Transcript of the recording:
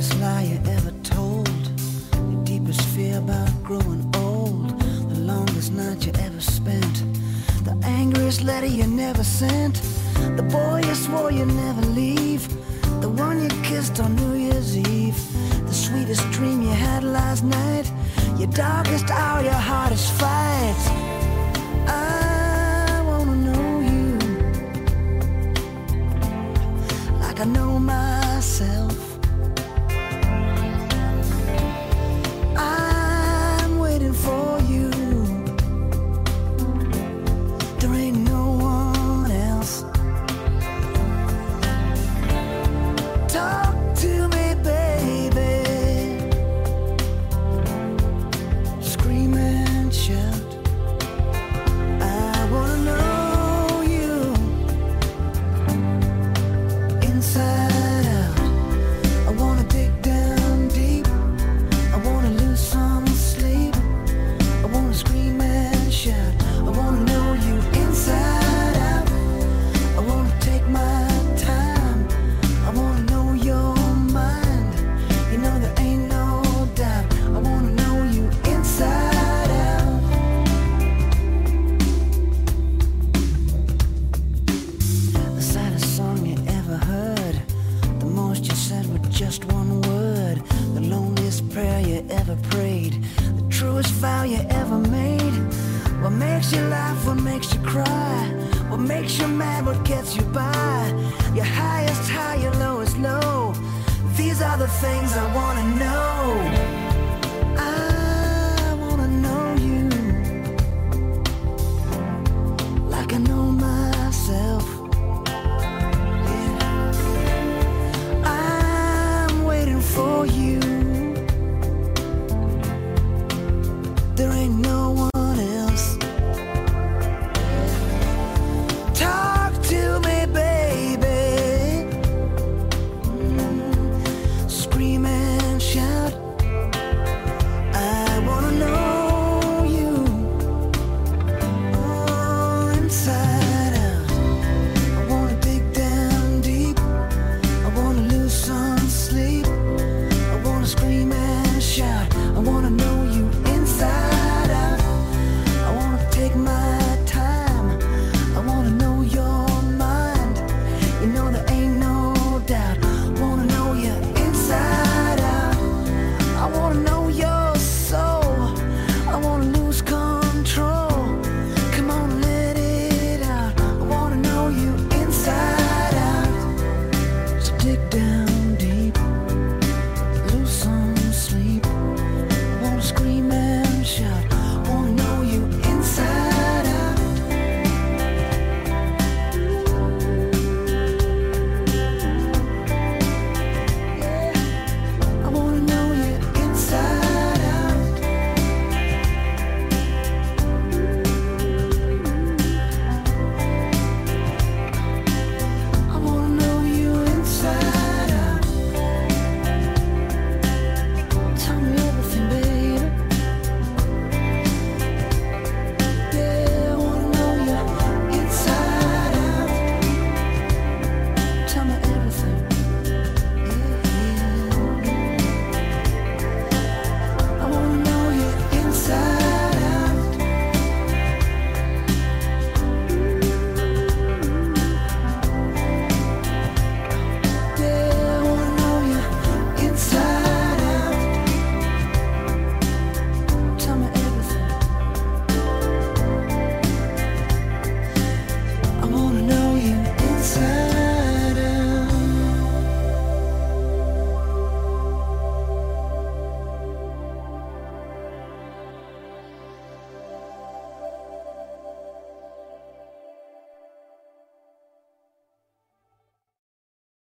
biggest lie you ever told. Your deepest fear about growing old. The longest night you ever spent. The angriest letter you never sent. The boy you swore you'd never leave. The one you kissed on New Year's Eve. The sweetest dream you had last night. Your darkest hour, your hardest fight. I wanna know you like I know myself. Ever prayed. The truest vow you ever made. What makes you laugh? What makes you cry? What makes you mad? What gets you by? Your highest high, your lowest low. These are the things I wanna know. inside.